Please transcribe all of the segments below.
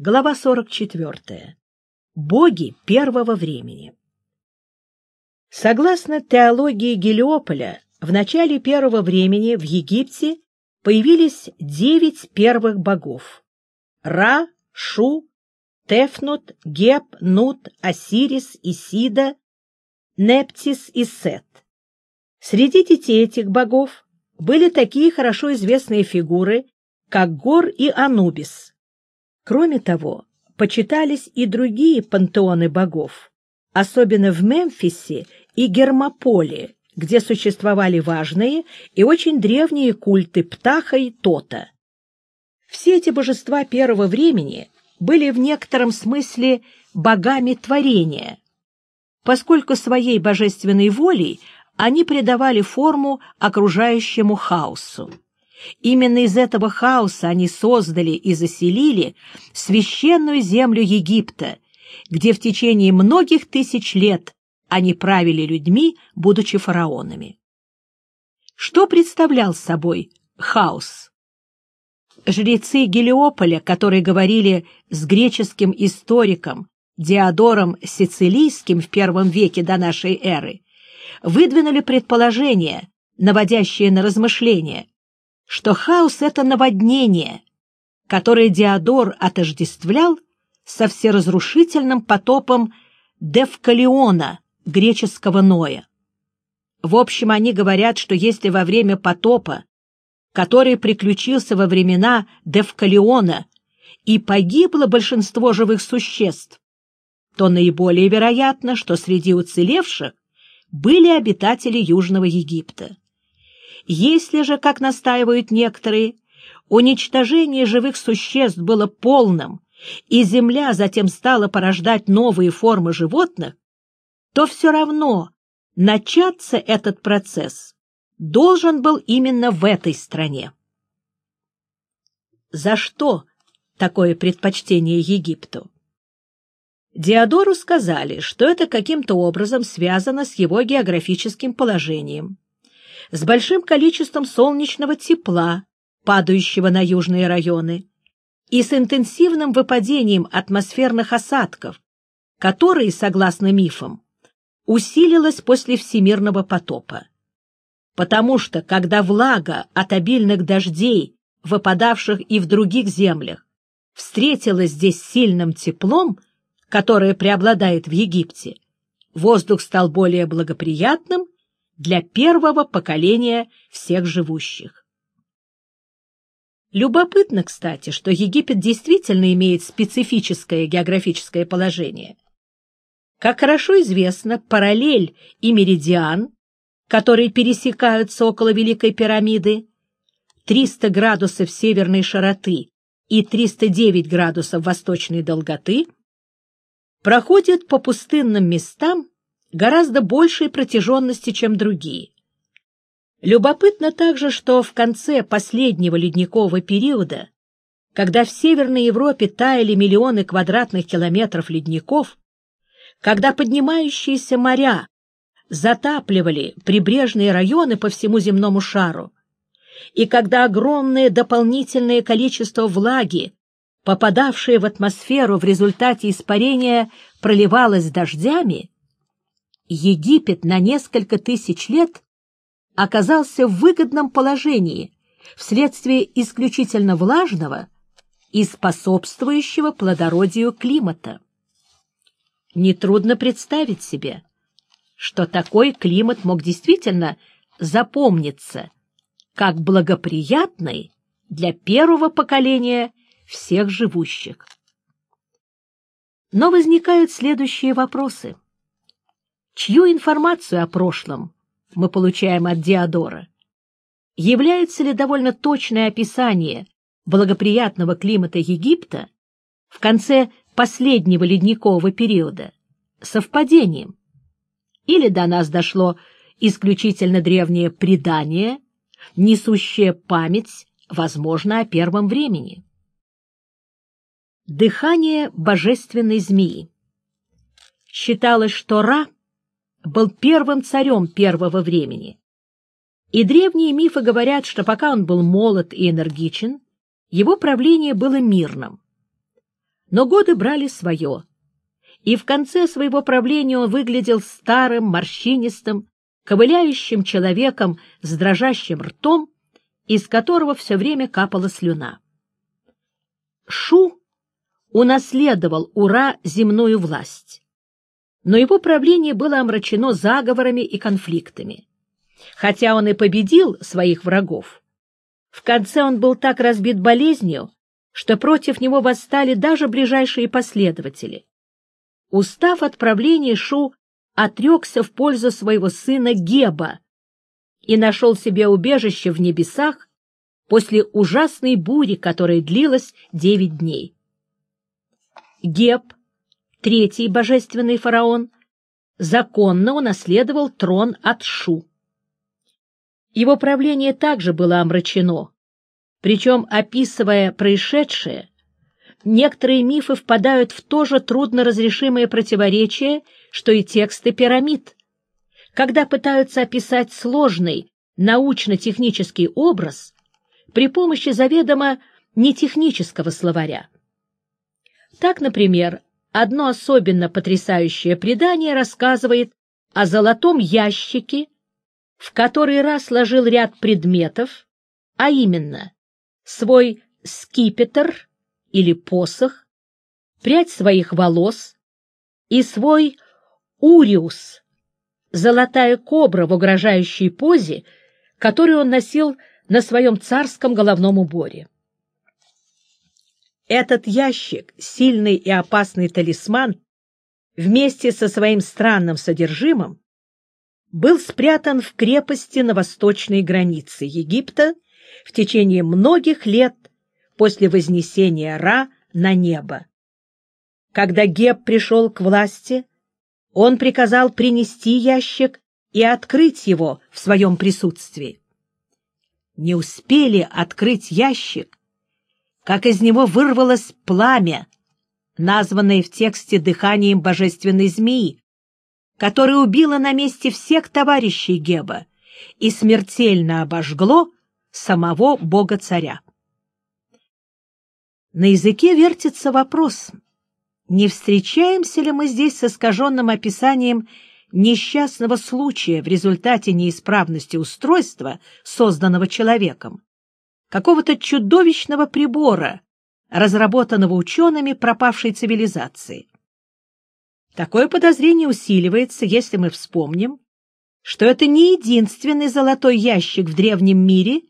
Глава 44. Боги первого времени. Согласно теологии Гелиополя, в начале первого времени в Египте появились девять первых богов — Ра, Шу, Тефнут, Геб, Нут, Осирис, Исида, Нептис и Сет. Среди детей этих богов были такие хорошо известные фигуры, как Гор и Анубис — Кроме того, почитались и другие пантеоны богов, особенно в Мемфисе и Гермополе, где существовали важные и очень древние культы Птаха и Тота. Все эти божества первого времени были в некотором смысле богами творения, поскольку своей божественной волей они придавали форму окружающему хаосу. Именно из этого хаоса они создали и заселили священную землю Египта, где в течение многих тысяч лет они правили людьми, будучи фараонами. Что представлял собой хаос? Жрецы Гелиополя, которые говорили с греческим историком Диодором Сицилийским в первом веке до нашей эры, выдвинули предположение, наводящее на размышления, что хаос — это наводнение, которое Диодор отождествлял со всеразрушительным потопом Девкалиона, греческого Ноя. В общем, они говорят, что если во время потопа, который приключился во времена Девкалиона, и погибло большинство живых существ, то наиболее вероятно, что среди уцелевших были обитатели Южного Египта. Если же, как настаивают некоторые, уничтожение живых существ было полным, и Земля затем стала порождать новые формы животных, то все равно начаться этот процесс должен был именно в этой стране. За что такое предпочтение Египту? Диодору сказали, что это каким-то образом связано с его географическим положением с большим количеством солнечного тепла, падающего на южные районы, и с интенсивным выпадением атмосферных осадков, которые, согласно мифам, усилилось после всемирного потопа. Потому что, когда влага от обильных дождей, выпадавших и в других землях, встретилась здесь сильным теплом, которое преобладает в Египте, воздух стал более благоприятным для первого поколения всех живущих. Любопытно, кстати, что Египет действительно имеет специфическое географическое положение. Как хорошо известно, параллель и меридиан, которые пересекаются около Великой пирамиды, 300 градусов северной широты и 309 градусов восточной долготы, проходят по пустынным местам гораздо большей протяженности, чем другие. Любопытно также, что в конце последнего ледникового периода, когда в Северной Европе таяли миллионы квадратных километров ледников, когда поднимающиеся моря затапливали прибрежные районы по всему земному шару, и когда огромное дополнительное количество влаги, попадавшее в атмосферу в результате испарения, проливалось дождями, Египет на несколько тысяч лет оказался в выгодном положении вследствие исключительно влажного и способствующего плодородию климата. Нетрудно представить себе, что такой климат мог действительно запомниться как благоприятный для первого поколения всех живущих. Но возникают следующие вопросы – чью информацию о прошлом мы получаем от Диодора? Является ли довольно точное описание благоприятного климата Египта в конце последнего ледникового периода совпадением? Или до нас дошло исключительно древнее предание, несущее память, возможно, о первом времени? Дыхание божественной змеи. Считалось, что Ра — был первым царем первого времени. И древние мифы говорят, что пока он был молод и энергичен, его правление было мирным. Но годы брали свое, и в конце своего правления он выглядел старым, морщинистым, ковыляющим человеком с дрожащим ртом, из которого все время капала слюна. Шу унаследовал Ура земную власть, но его правление было омрачено заговорами и конфликтами. Хотя он и победил своих врагов, в конце он был так разбит болезнью, что против него восстали даже ближайшие последователи. Устав от правления, Шу отрекся в пользу своего сына Геба и нашел себе убежище в небесах после ужасной бури, которая длилась девять дней. Геб, третий божественный фараон, законно унаследовал трон от Шу. Его правление также было омрачено, причем, описывая происшедшее, некоторые мифы впадают в то же трудноразрешимое противоречие, что и тексты пирамид. Когда пытаются описать сложный научно-технический образ при помощи заведомо нетехнического словаря. Так, например, одно особенно потрясающее предание рассказывает о золотом ящике, в который раз сложил ряд предметов, а именно свой скипетр или посох, прядь своих волос и свой уриус, золотая кобра в угрожающей позе, которую он носил на своем царском головном уборе. Этот ящик, сильный и опасный талисман, вместе со своим странным содержимым, был спрятан в крепости на восточной границе Египта в течение многих лет после вознесения Ра на небо. Когда Геб пришел к власти, он приказал принести ящик и открыть его в своем присутствии. Не успели открыть ящик, как из него вырвалось пламя, названное в тексте дыханием божественной змеи, которое убило на месте всех товарищей Геба и смертельно обожгло самого бога-царя. На языке вертится вопрос, не встречаемся ли мы здесь с искаженным описанием несчастного случая в результате неисправности устройства, созданного человеком, какого-то чудовищного прибора, разработанного учеными пропавшей цивилизации. Такое подозрение усиливается, если мы вспомним, что это не единственный золотой ящик в древнем мире,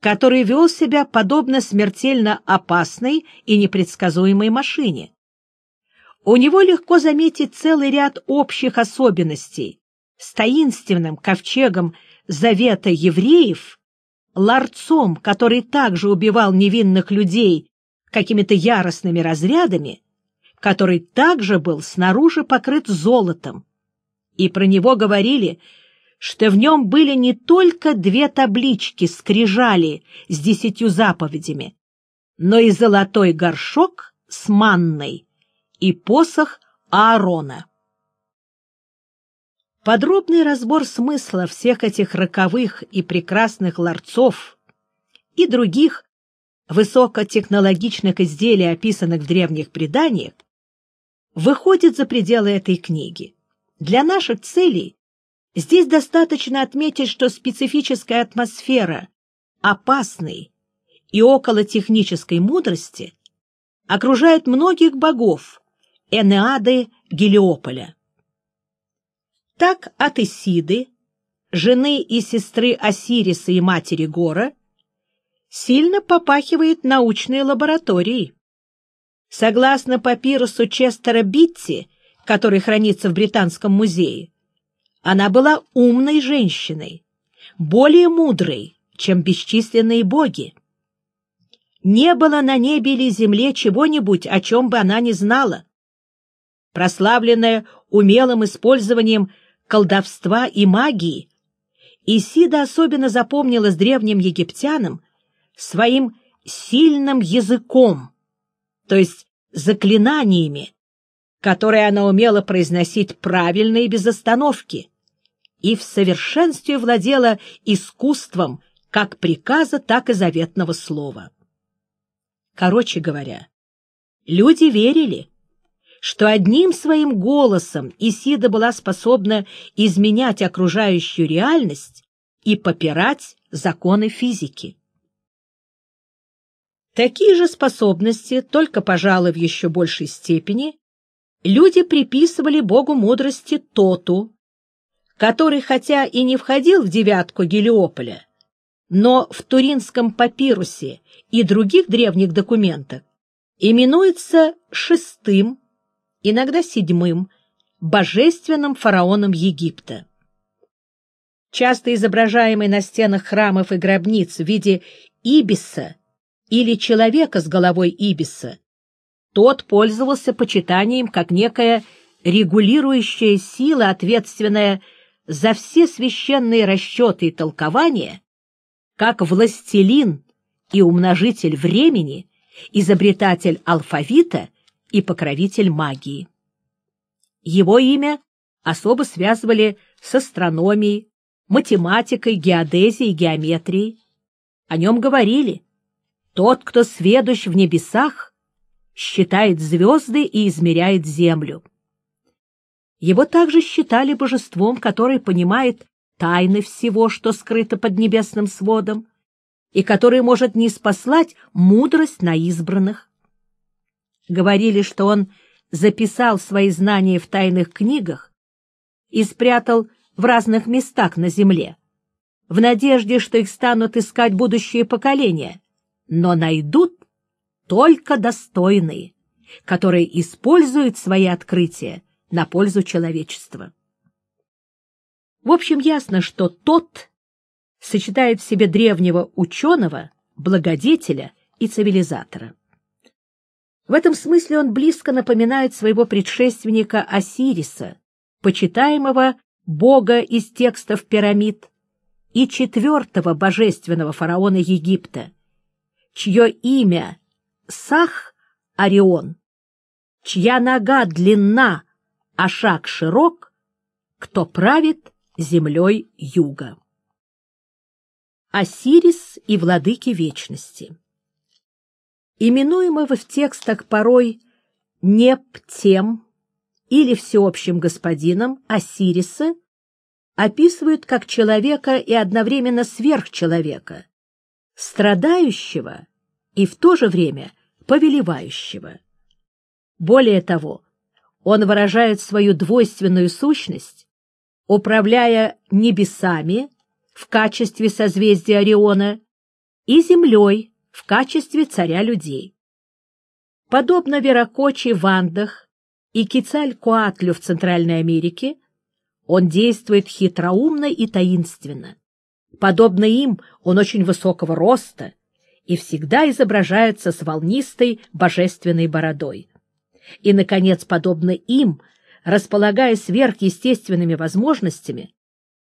который вел себя подобно смертельно опасной и непредсказуемой машине. У него легко заметить целый ряд общих особенностей с таинственным ковчегом завета евреев, ларцом, который также убивал невинных людей какими-то яростными разрядами, который также был снаружи покрыт золотом, и про него говорили, что в нем были не только две таблички скрижали с десятью заповедями, но и золотой горшок с манной и посох Аарона. Подробный разбор смысла всех этих роковых и прекрасных ларцов и других высокотехнологичных изделий, описанных в древних преданиях, выходит за пределы этой книги. Для наших целей здесь достаточно отметить, что специфическая атмосфера опасной и околотехнической мудрости окружает многих богов Энеады Гелиополя. Так от Исиды, жены и сестры Осириса и матери Гора, сильно попахивает научной лабораторией. Согласно папирусу Честера Битти, который хранится в Британском музее, она была умной женщиной, более мудрой, чем бесчисленные боги. Не было на небе или земле чего-нибудь, о чем бы она не знала. Прославленная умелым использованием колдовства и магии, Исида особенно запомнилась древним египтянам своим сильным языком, то есть заклинаниями, которые она умела произносить правильно и без остановки, и в совершенстве владела искусством как приказа, так и заветного слова. Короче говоря, Люди верили, что одним своим голосом Исида была способна изменять окружающую реальность и попирать законы физики. Такие же способности, только, пожалуй, в еще большей степени, люди приписывали богу мудрости Тоту, который, хотя и не входил в девятку Гелиополя, но в Туринском папирусе и других древних документах именуется шестым, иногда седьмым, божественным фараоном Египта. Часто изображаемый на стенах храмов и гробниц в виде ибиса или человека с головой ибиса, тот пользовался почитанием как некая регулирующая сила, ответственная за все священные расчеты и толкования, как властелин и умножитель времени, изобретатель алфавита и покровитель магии. Его имя особо связывали с астрономией, математикой, геодезией, геометрией. О нем говорили. Тот, кто сведущ в небесах, считает звезды и измеряет землю. Его также считали божеством, который понимает тайны всего, что скрыто под небесным сводом, и который может не спаслать мудрость на избранных. Говорили, что он записал свои знания в тайных книгах и спрятал в разных местах на земле, в надежде, что их станут искать будущие поколения, но найдут только достойные, которые используют свои открытия на пользу человечества. В общем, ясно, что тот сочетает в себе древнего ученого, благодетеля и цивилизатора. В этом смысле он близко напоминает своего предшественника Осириса, почитаемого бога из текстов пирамид, и четвертого божественного фараона Египта, чье имя Сах Орион, чья нога длинна, а шаг широк, кто правит землей юга. Осирис и владыки вечности Именуемого в текстах порой Нептем или всеобщим господином Осириса описывают как человека и одновременно сверхчеловека, страдающего и в то же время повелевающего. Более того, он выражает свою двойственную сущность, управляя небесами в качестве созвездия Ориона и землей в качестве царя людей. Подобно Веракочи в Андах и Кицалькуатлю в Центральной Америке, он действует хитроумно и таинственно. Подобно им, он очень высокого роста и всегда изображается с волнистой божественной бородой. И, наконец, подобно им, располагая сверхъестественными возможностями,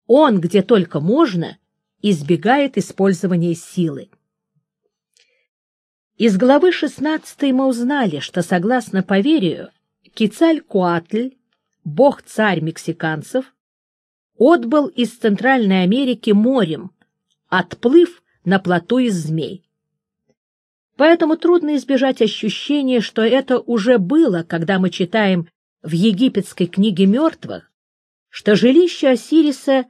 он, где только можно, избегает использования силы. Из главы 16 мы узнали, что, согласно поверью, Кицалькуатль, бог-царь мексиканцев, отбыл из Центральной Америки морем, отплыв на плоту из змей. Поэтому трудно избежать ощущения, что это уже было, когда мы читаем в египетской книге мертвых, что жилище Осириса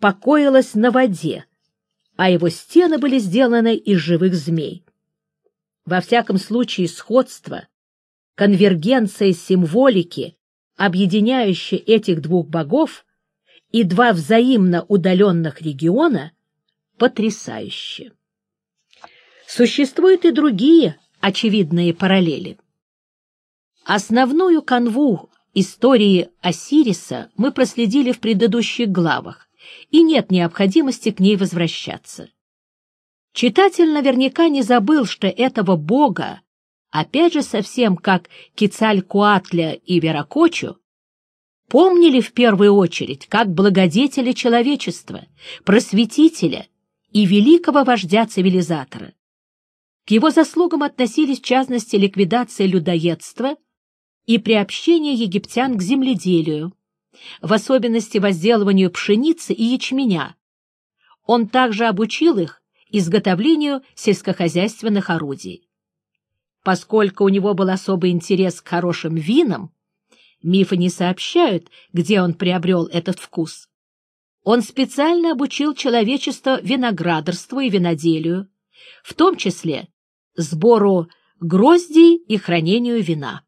покоилось на воде, а его стены были сделаны из живых змей. Во всяком случае, сходство конвергенция символики, объединяющая этих двух богов и два взаимно удаленных региона, потрясающе. Существуют и другие очевидные параллели. Основную канву истории Осириса мы проследили в предыдущих главах, и нет необходимости к ней возвращаться. Читатель наверняка не забыл, что этого бога опять же совсем как Кицалькуатля и Веракочу, помнили в первую очередь как благодетеля человечества, просветителя и великого вождя-цивилизатора. К его заслугам относились в частности ликвидация людоедства и приобщение египтян к земледелию, в особенности возделыванию пшеницы и ячменя. Он также обучил их изготовлению сельскохозяйственных орудий. Поскольку у него был особый интерес к хорошим винам, мифы не сообщают, где он приобрел этот вкус. Он специально обучил человечество виноградарству и виноделию, в том числе сбору гроздей и хранению вина.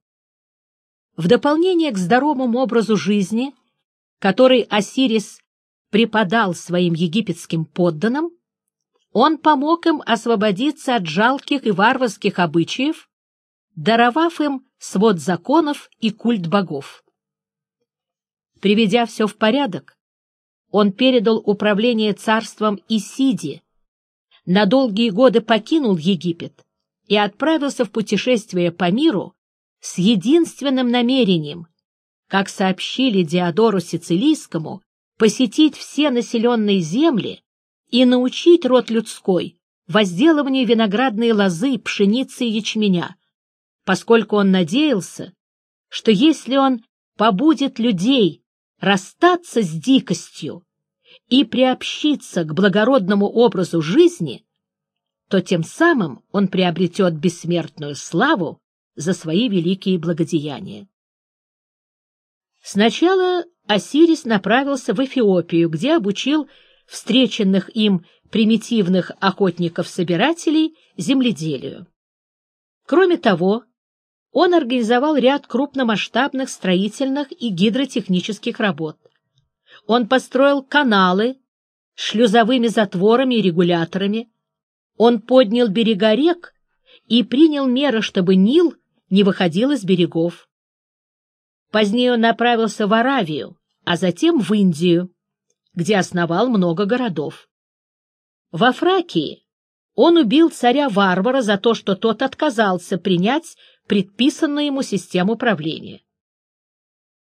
В дополнение к здоровому образу жизни, который Осирис преподал своим египетским подданным, он помог им освободиться от жалких и варварских обычаев, даровав им свод законов и культ богов. Приведя все в порядок, он передал управление царством Исиди, на долгие годы покинул Египет и отправился в путешествие по миру с единственным намерением, как сообщили Диодору Сицилийскому, посетить все населенные земли и научить род людской возделыванию виноградной лозы, пшеницы и ячменя, поскольку он надеялся, что если он побудет людей расстаться с дикостью и приобщиться к благородному образу жизни, то тем самым он приобретет бессмертную славу за свои великие благодеяния. Сначала Осирис направился в Эфиопию, где обучил встреченных им примитивных охотников-собирателей земледелию. Кроме того, он организовал ряд крупномасштабных строительных и гидротехнических работ. Он построил каналы шлюзовыми затворами и регуляторами. Он поднял берега рек и принял меры, чтобы Нил не выходил из берегов. Позднее он направился в Аравию, а затем в Индию, где основал много городов. Во Фракии он убил царя-варвара за то, что тот отказался принять предписанную ему систему правления.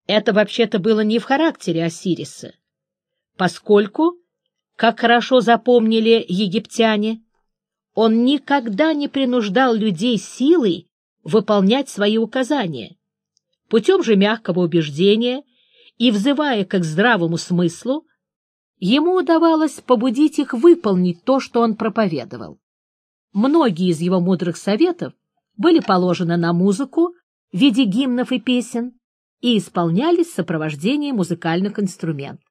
Это вообще-то было не в характере Осириса, поскольку, как хорошо запомнили египтяне, он никогда не принуждал людей силой выполнять свои указания, путем же мягкого убеждения и взывая к здравому смыслу, ему удавалось побудить их выполнить то, что он проповедовал. Многие из его мудрых советов были положены на музыку в виде гимнов и песен и исполнялись в сопровождении музыкальных инструментов.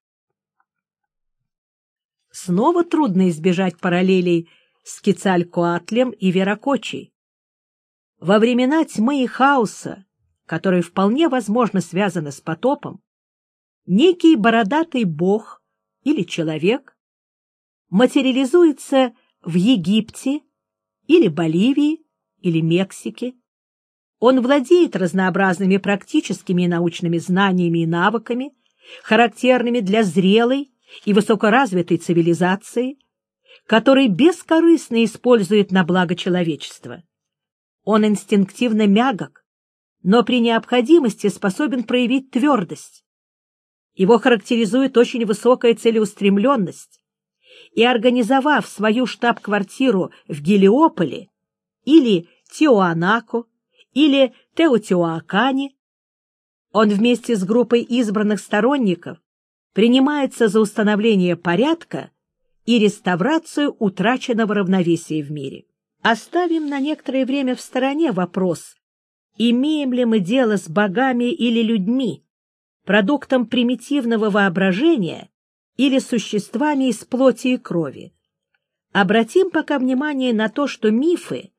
Снова трудно избежать параллелей с Кецалькоатлем и Веракочей. Во времена тьмы и хаоса, которые вполне возможно связаны с потопом, некий бородатый бог или человек материализуется в Египте или Боливии или Мексике. Он владеет разнообразными практическими и научными знаниями и навыками, характерными для зрелой и высокоразвитой цивилизации, который бескорыстно использует на благо человечества. Он инстинктивно мягок, но при необходимости способен проявить твердость. Его характеризует очень высокая целеустремленность, и, организовав свою штаб-квартиру в Гелиополе или Тиоанако или Теотиоакане, он вместе с группой избранных сторонников принимается за установление порядка и реставрацию утраченного равновесия в мире. Оставим на некоторое время в стороне вопрос, имеем ли мы дело с богами или людьми, продуктом примитивного воображения или существами из плоти и крови. Обратим пока внимание на то, что мифы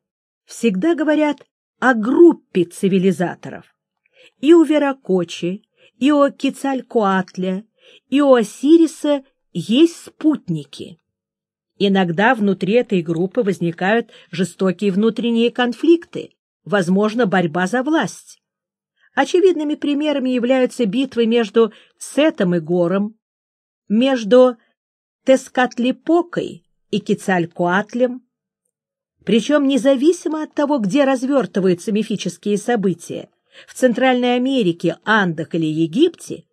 всегда говорят о группе цивилизаторов. И у Веракочи, и у Кицалькоатля, и у Осириса есть спутники. Иногда внутри этой группы возникают жестокие внутренние конфликты, возможно, борьба за власть. Очевидными примерами являются битвы между Сетом и Гором, между Тескатлипокой и Кицалькоатлем, причем независимо от того, где развертываются мифические события, в Центральной Америке, Андах или Египте,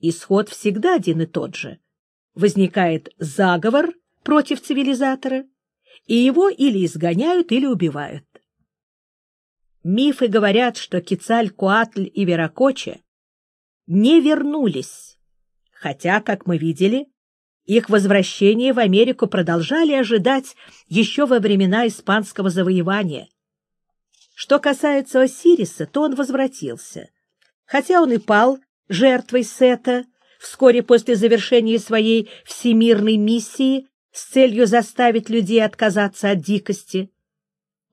исход всегда один и тот же. Возникает заговор против цивилизатора, и его или изгоняют, или убивают. Мифы говорят, что Кицалькоатль и Веракоча не вернулись, хотя, как мы видели, их возвращение в Америку продолжали ожидать еще во времена испанского завоевания. Что касается Осириса, то он возвратился. Хотя он и пал жертвой Сета вскоре после завершения своей всемирной миссии с целью заставить людей отказаться от дикости,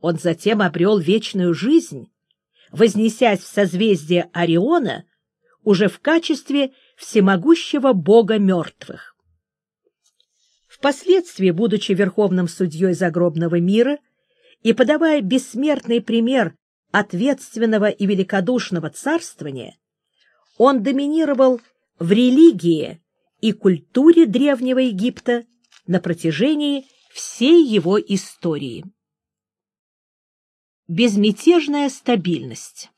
он затем обрел вечную жизнь, вознесясь в созвездие Ориона уже в качестве всемогущего бога мертвых. Впоследствии, будучи верховным судьей загробного мира и подавая бессмертный пример ответственного и великодушного царствования, он доминировал в религии и культуре Древнего Египта на протяжении всей его истории. Безмятежная стабильность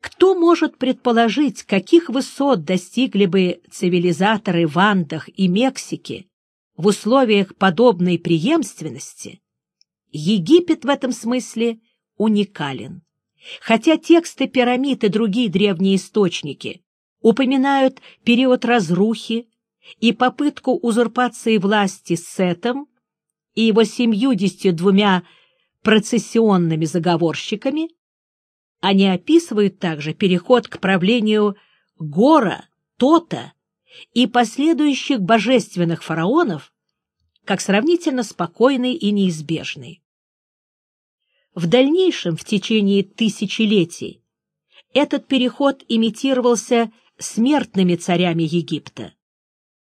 кто может предположить, каких высот достигли бы цивилизаторы в Андах и Мексике в условиях подобной преемственности? Египет в этом смысле уникален. Хотя тексты пирамид и другие древние источники упоминают период разрухи и попытку узурпации власти Сетом и его семьюдесятью двумя процессионными заговорщиками, они описывают также переход к правлению Гора, Тота и последующих божественных фараонов как сравнительно спокойный и неизбежный. В дальнейшем, в течение тысячелетий, этот переход имитировался смертными царями Египта.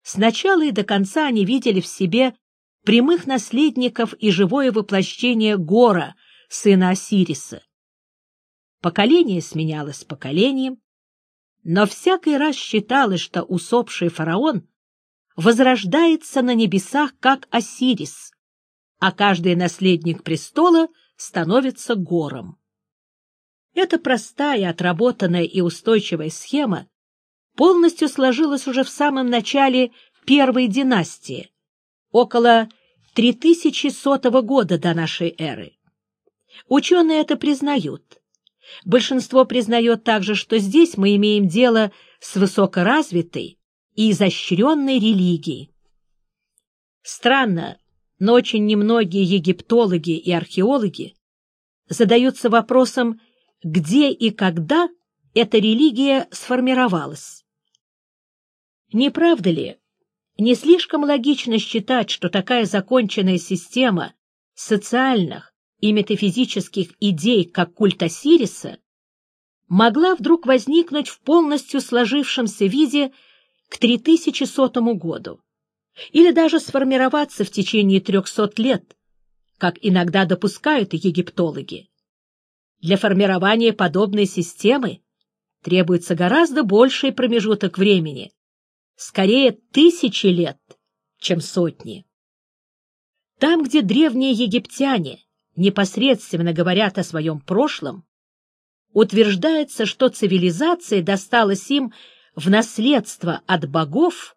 Сначала и до конца они видели в себе прямых наследников и живое воплощение Гора, сына Осириса. Поколение сменялось поколением, но всякий раз считалось, что усопший фараон возрождается на небесах, как Осирис, а каждый наследник престола становится гором. Эта простая, отработанная и устойчивая схема полностью сложилась уже в самом начале первой династии, около 3100 года до нашей эры. Ученые это признают, Большинство признает также, что здесь мы имеем дело с высокоразвитой и изощренной религией. Странно, но очень немногие египтологи и археологи задаются вопросом, где и когда эта религия сформировалась. Не правда ли, не слишком логично считать, что такая законченная система социальных, и метафизических идей, как культ Осириса, могла вдруг возникнуть в полностью сложившемся виде к 3100 году или даже сформироваться в течение 300 лет, как иногда допускают египтологи. Для формирования подобной системы требуется гораздо больший промежуток времени, скорее тысячи лет, чем сотни. Там, где древние египтяне непосредственно говорят о своем прошлом, утверждается, что цивилизация досталась им в наследство от богов,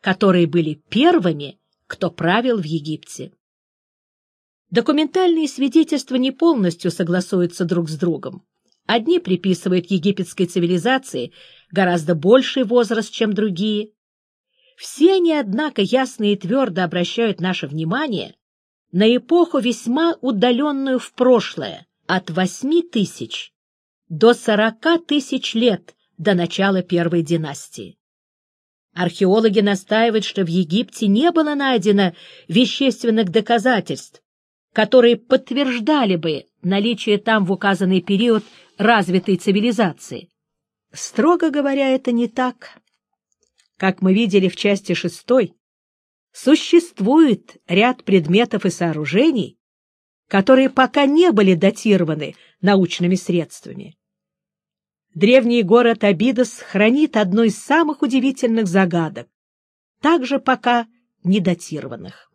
которые были первыми, кто правил в Египте. Документальные свидетельства не полностью согласуются друг с другом. Одни приписывают египетской цивилизации гораздо больший возраст, чем другие. Все они, однако, ясно и твердо обращают наше внимание на эпоху весьма удаленную в прошлое, от восьми тысяч до сорока тысяч лет до начала первой династии. Археологи настаивают, что в Египте не было найдено вещественных доказательств, которые подтверждали бы наличие там в указанный период развитой цивилизации. Строго говоря, это не так. Как мы видели в части шестой, существует ряд предметов и сооружений, которые пока не были датированы научными средствами. Древний город Абидос хранит одну из самых удивительных загадок, также пока не датированных.